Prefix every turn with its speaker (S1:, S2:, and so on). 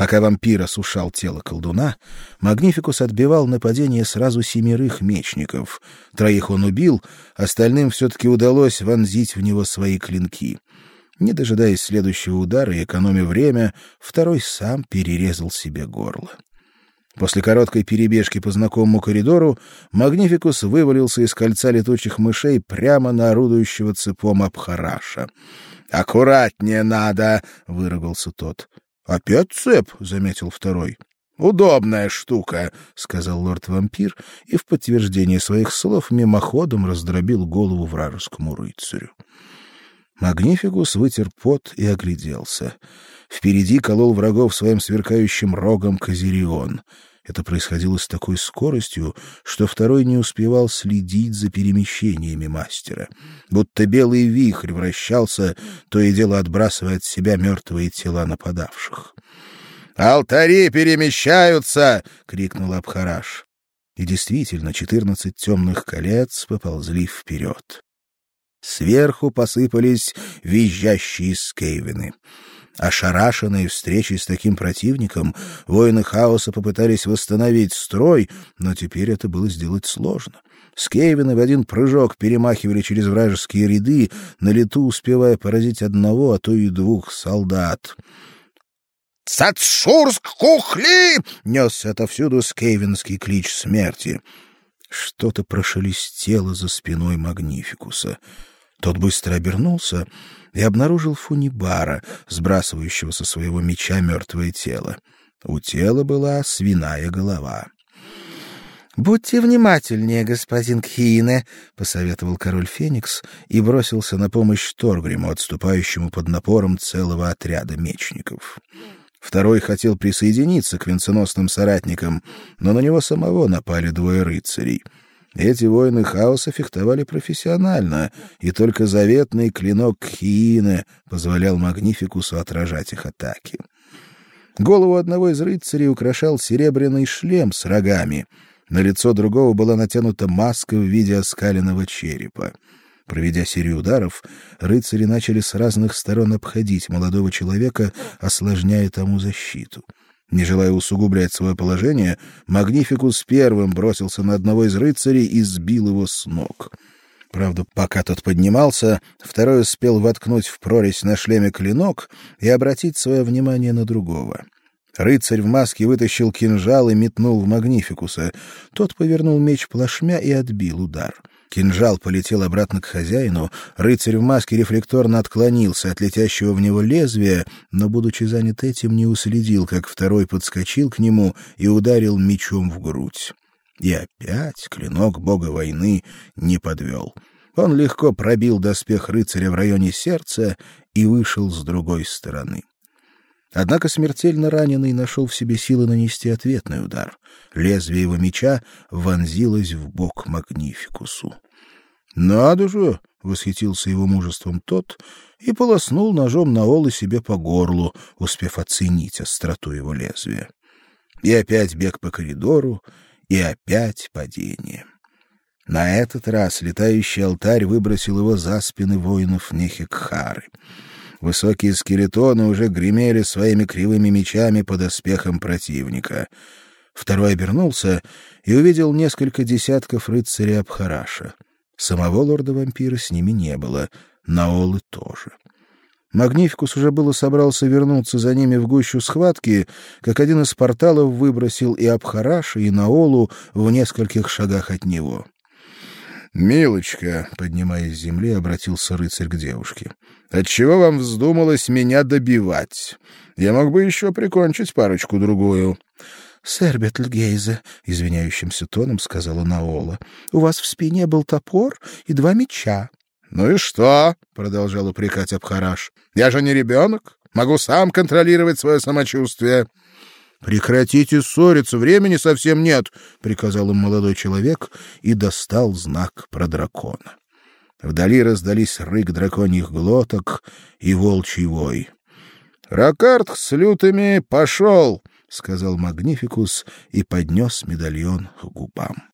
S1: Пока вампир осушал тело колдуна, Магнификус отбивал нападение сразу семерых мечников. Троих он убил, остальным все-таки удалось вонзить в него свои клинки. Не дожидаясь следующего удара и экономя время, второй сам перерезал себе горло. После короткой перебежки по знакомому коридору Магнификус вывалился из кольца летучих мышей прямо на орудующего цепом Абхараша. «Аккуратнее надо!» — выругался тот. Опять цеп, заметил второй. Удобная штука, сказал лорд-вампир и в подтверждение своих слов мимоходом раздробил голову вражескому рыцарю. Магнификус вытер пот и огляделся. Впереди колол врагов своим сверкающим рогом Козирион. Это происходило с такой скоростью, что второй не успевал следить за перемещениями мастера. Будто белый вихрь вращался, то и дело отбрасывая от себя мертвые тела нападавших. «Алтари перемещаются!» — крикнул Абхараш. И действительно, четырнадцать темных колец поползли вперед. Сверху посыпались визжащие скейвины. Ошарашенные встречей с таким противником, воины хаоса попытались восстановить строй, но теперь это было сделать сложно. Скейвины в один прыжок перемахивали через вражеские ряды, на лету успевая поразить одного, а то и двух солдат. «Сацшурск кухли!» — несся отовсюду скейвинский клич смерти. Что-то прошелестело за спиной Магнификуса. Тот быстро обернулся и обнаружил Фунибара, сбрасывающего со своего меча мертвое тело. У тела была свиная голова. «Будьте внимательнее, господин Кхиине», — посоветовал король Феникс и бросился на помощь Торгриму, отступающему под напором целого отряда мечников. Второй хотел присоединиться к венценосным соратникам, но на него самого напали двое рыцарей — эти воины хаоса фехтовали профессионально, и только заветный клинок Хиины позволял Магнификусу отражать их атаки. Голову одного из рыцарей украшал серебряный шлем с рогами. На лицо другого была натянута маска в виде оскаленного черепа. Проведя серию ударов, рыцари начали с разных сторон обходить молодого человека, осложняя тому защиту. Не желая усугублять свое положение, Магнификус первым бросился на одного из рыцарей и сбил его с ног. Правда, пока тот поднимался, второй успел воткнуть в прорезь на шлеме клинок и обратить свое внимание на другого. Рыцарь в маске вытащил кинжал и метнул в Магнификуса. Тот повернул меч плашмя и отбил удар. Кинжал полетел обратно к хозяину, рыцарь в маске рефлекторно отклонился от летящего в него лезвия, но, будучи занят этим, не уследил, как второй подскочил к нему и ударил мечом в грудь. И опять клинок бога войны не подвел. Он легко пробил доспех рыцаря в районе сердца и вышел с другой стороны. Однако смертельно раненый нашел в себе силы нанести ответный удар. Лезвие его меча вонзилось в бок Магнификусу. «Надо же!» — восхитился его мужеством тот и полоснул ножом на олы себе по горлу, успев оценить остроту его лезвия. И опять бег по коридору, и опять падение. На этот раз летающий алтарь выбросил его за спины воинов Нехикхары. Высокие скелетоны уже гремели своими кривыми мечами под оспехом противника. Второй обернулся и увидел несколько десятков рыцарей Абхараша. Самого лорда-вампира с ними не было, Наолы тоже. Магнификус уже было собрался вернуться за ними в гущу схватки, как один из порталов выбросил и Абхараша, и Наолу в нескольких шагах от него. «Милочка», — поднимаясь с земли, обратился рыцарь к девушке, — «отчего вам вздумалось меня добивать? Я мог бы еще прикончить парочку-другую». «Сэр Бетльгейзе», — извиняющимся тоном сказала Наола, — «у вас в спине был топор и два меча». «Ну и что?» — продолжал упрекать Абхараш. «Я же не ребенок, могу сам контролировать свое самочувствие». Прекратите ссориться, времени совсем нет, приказал им молодой человек и достал знак про дракона. Вдали раздались рык драконьих глоток и волчий вой. Ракард с лютыми пошел, сказал Магнификус и поднес медальон к губам.